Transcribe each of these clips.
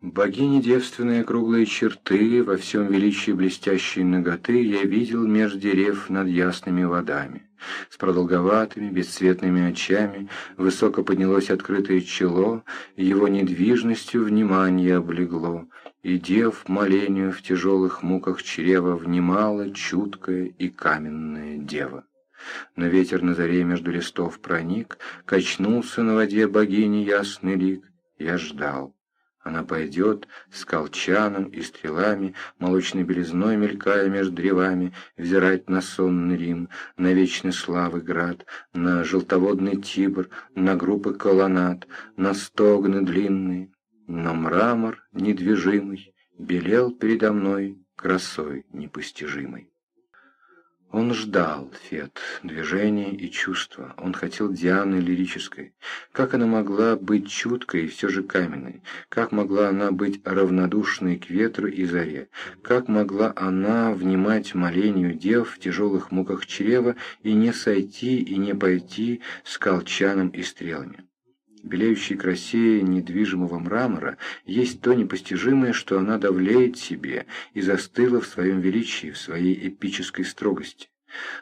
Богини девственные круглые черты, во всем величии блестящей ноготы я видел меж дерев над ясными водами. С продолговатыми, бесцветными очами высоко поднялось открытое чело, его недвижностью внимание облегло, и дев молению в тяжелых муках чрева внимала чуткая и каменная дева. Но ветер на заре между листов проник, качнулся на воде богини ясный лик, я ждал. Она пойдет с колчаном и стрелами, молочной белизной мелькая между древами, взирать на сонный Рим, на вечный славы град, на желтоводный Тибр, на группы колоннад, на стогны длинные. Но мрамор недвижимый белел передо мной красой непостижимой. Он ждал, Фет, движения и чувства. Он хотел Дианы лирической. Как она могла быть чуткой и все же каменной? Как могла она быть равнодушной к ветру и заре? Как могла она внимать молению дев в тяжелых муках чрева и не сойти и не пойти с колчаном и стрелами? Белеющей красе недвижимого мрамора есть то непостижимое, что она давлеет себе и застыла в своем величии, в своей эпической строгости.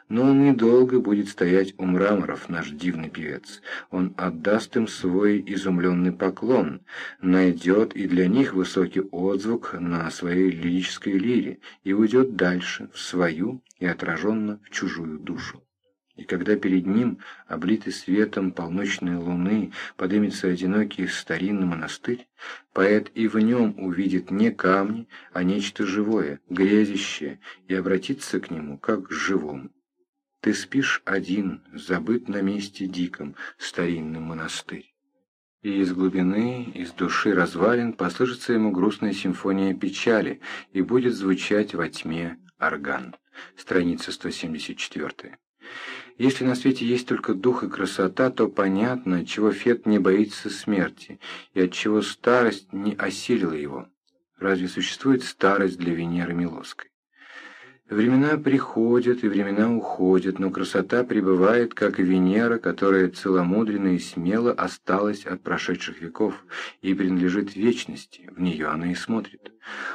Но он недолго будет стоять у мраморов, наш дивный певец. Он отдаст им свой изумленный поклон, найдет и для них высокий отзвук на своей лирической лире и уйдет дальше, в свою и отраженно в чужую душу. И когда перед ним, облитый светом полночной луны, подымется одинокий старинный монастырь, поэт и в нем увидит не камни, а нечто живое, грязящее, и обратится к нему как к живому. Ты спишь один, забыт на месте диком, старинный монастырь. И из глубины, из души развалин послышится ему грустная симфония печали, и будет звучать во тьме орган. Страница 174. Если на свете есть только дух и красота, то понятно, чего Фет не боится смерти, и отчего старость не осилила его. Разве существует старость для Венеры Милоской? Времена приходят и времена уходят, но красота пребывает, как Венера, которая целомудренно и смело осталась от прошедших веков и принадлежит вечности, в нее она и смотрит.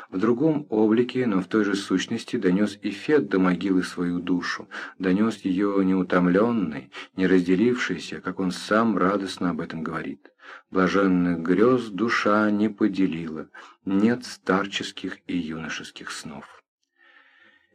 В другом облике, но в той же сущности, донес и Фет до могилы свою душу, донес ее неутомленной, не разделившейся, как он сам радостно об этом говорит. Блаженных грез душа не поделила, нет старческих и юношеских снов.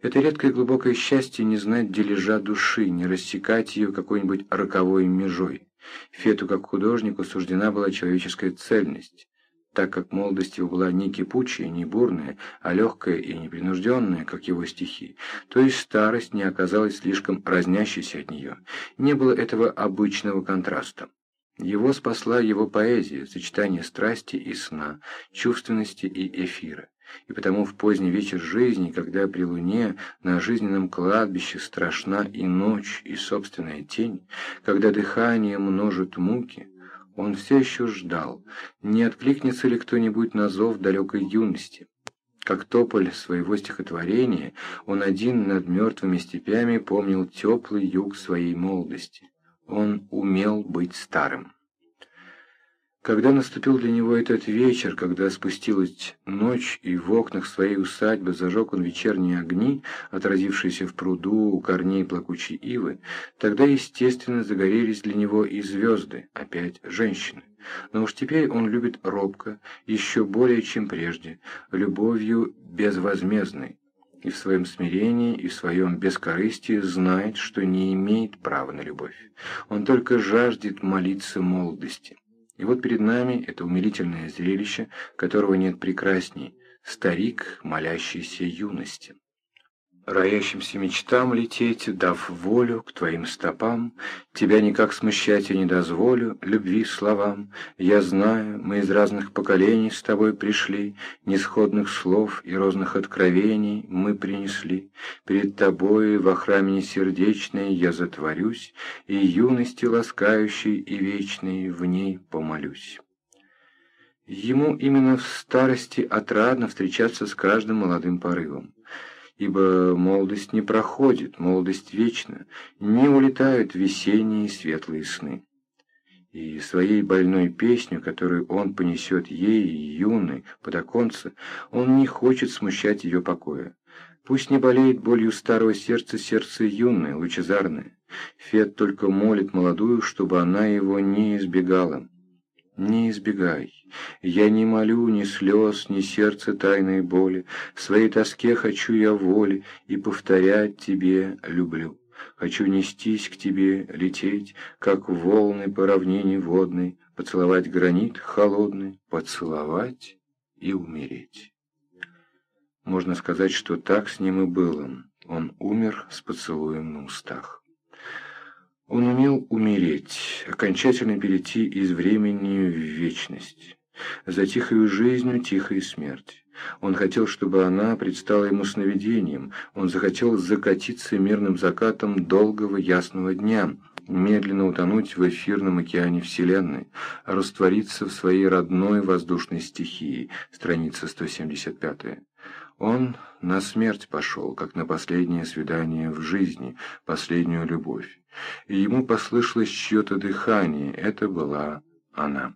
Это редкое глубокое счастье не знать дележа души, не рассекать ее какой-нибудь роковой межой. Фету, как художнику, суждена была человеческая цельность, так как молодость его была не кипучая, не бурная, а легкая и непринужденная, как его стихи, то есть старость не оказалась слишком разнящейся от нее, не было этого обычного контраста. Его спасла его поэзия, сочетание страсти и сна, чувственности и эфира. И потому в поздний вечер жизни, когда при луне на жизненном кладбище страшна и ночь, и собственная тень, когда дыхание множит муки, он все еще ждал, не откликнется ли кто-нибудь на зов далекой юности. Как тополь своего стихотворения, он один над мертвыми степями помнил теплый юг своей молодости. Он умел быть старым. Когда наступил для него этот вечер, когда спустилась ночь, и в окнах своей усадьбы зажег он вечерние огни, отразившиеся в пруду у корней плакучей ивы, тогда, естественно, загорелись для него и звезды, опять женщины. Но уж теперь он любит робко, еще более, чем прежде, любовью безвозмездной, и в своем смирении, и в своем бескорыстии знает, что не имеет права на любовь. Он только жаждет молиться молодости. И вот перед нами это умилительное зрелище, которого нет прекрасней, старик, молящийся юности роящимся мечтам лететь, дав волю к твоим стопам. Тебя никак смущать я не дозволю, любви словам. Я знаю, мы из разных поколений с тобой пришли, Нисходных слов и розных откровений мы принесли. Перед тобой во храме несердечной я затворюсь, И юности ласкающей и вечной в ней помолюсь. Ему именно в старости отрадно встречаться с каждым молодым порывом ибо молодость не проходит, молодость вечна, не улетают весенние светлые сны. и своей больной песню, которую он понесет ей, юной, под оконце, он не хочет смущать ее покоя. Пусть не болеет болью старого сердца сердце юное, лучезарное. Фет только молит молодую, чтобы она его не избегала. Не избегай. Я не молю ни слез, ни сердца тайной боли. В своей тоске хочу я воли и повторять тебе люблю. Хочу нестись к тебе, лететь, как волны по равнине водной, поцеловать гранит холодный, поцеловать и умереть. Можно сказать, что так с ним и было. Он умер с поцелуем на устах. Он умел умереть, окончательно перейти из времени в вечность. За тихою жизнью тихая смерть. Он хотел, чтобы она предстала ему сновидением. Он захотел закатиться мирным закатом долгого ясного дня, медленно утонуть в эфирном океане Вселенной, раствориться в своей родной воздушной стихии. Страница 175. Он на смерть пошел, как на последнее свидание в жизни, последнюю любовь. И ему послышалось чье-то дыхание, это была она.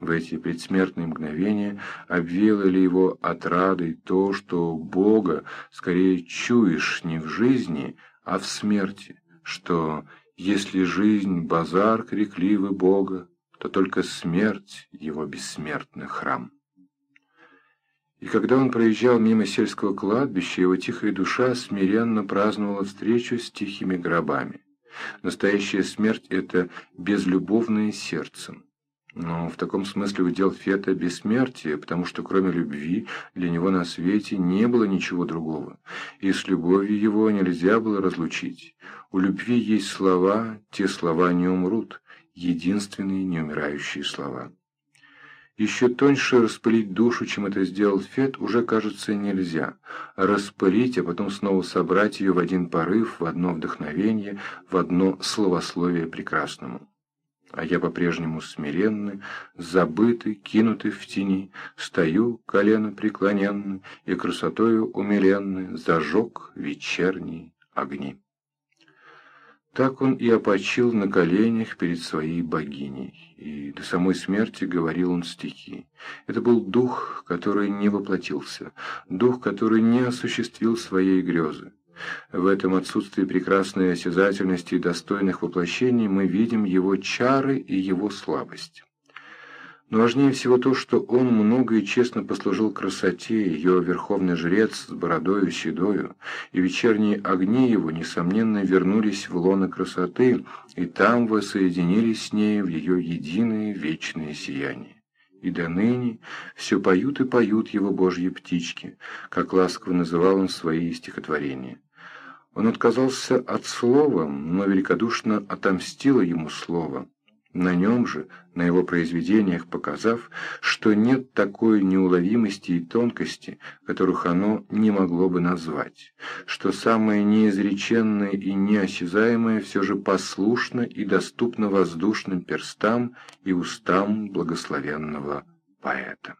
В эти предсмертные мгновения обвеяло ли его отрадой то, что Бога скорее чуешь не в жизни, а в смерти, что если жизнь — базар крикливый Бога, то только смерть — его бессмертный храм. И когда он проезжал мимо сельского кладбища, его тихая душа смиренно праздновала встречу с тихими гробами. Настоящая смерть — это безлюбовное сердцем. Но в таком смысле удел Фета бессмертие, потому что кроме любви для него на свете не было ничего другого, и с любовью его нельзя было разлучить. У любви есть слова, те слова не умрут, единственные неумирающие слова. Еще тоньше распылить душу, чем это сделал Фет, уже, кажется, нельзя. Распылить, а потом снова собрать ее в один порыв, в одно вдохновение, в одно словословие прекрасному. А я по-прежнему смиренный, забытый, кинутый в тени, стою, колено преклоненный, и красотою умиленный зажег вечерние огни. Так он и опочил на коленях перед своей богиней, и до самой смерти говорил он стихи. Это был дух, который не воплотился, дух, который не осуществил своей грезы. В этом отсутствии прекрасной осязательности и достойных воплощений мы видим его чары и его слабость. Но важнее всего то, что он много и честно послужил красоте, ее верховный жрец с бородою седою, и вечерние огни его, несомненно, вернулись в лоно красоты, и там воссоединились с ней в ее единое вечное сияние. И до ныне все поют и поют его божьи птички, как ласково называл он свои стихотворения. Он отказался от слова, но великодушно отомстило ему слово на нем же, на его произведениях показав, что нет такой неуловимости и тонкости, которых оно не могло бы назвать, что самое неизреченное и неосязаемое все же послушно и доступно воздушным перстам и устам благословенного поэта.